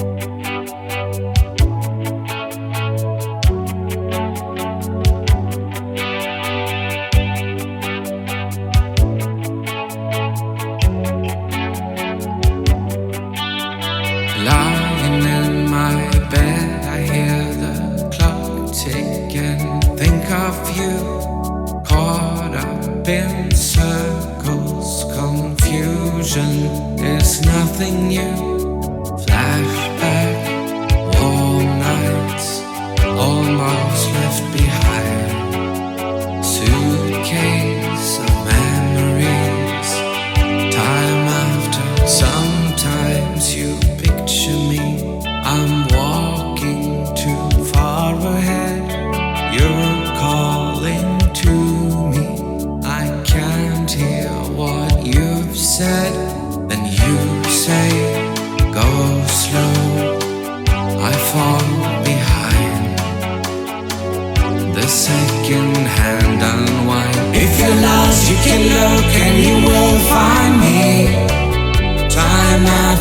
Lying in my bed, I hear the clock tick and think of you. Caught up in circles, confusion is nothing new.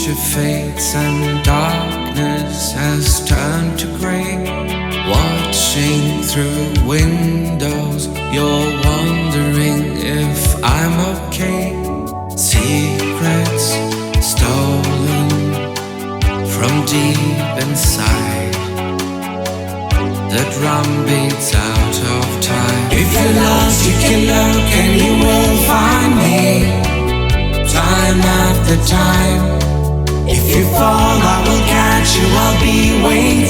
Picture fades and darkness has turned to grey, watching through windows, you're wondering if I'm okay. Secrets stolen from deep inside. The drum beats out of time. If you're lost, you can look and you will find me. Time after time. Fall, I will catch you. I'll be waiting.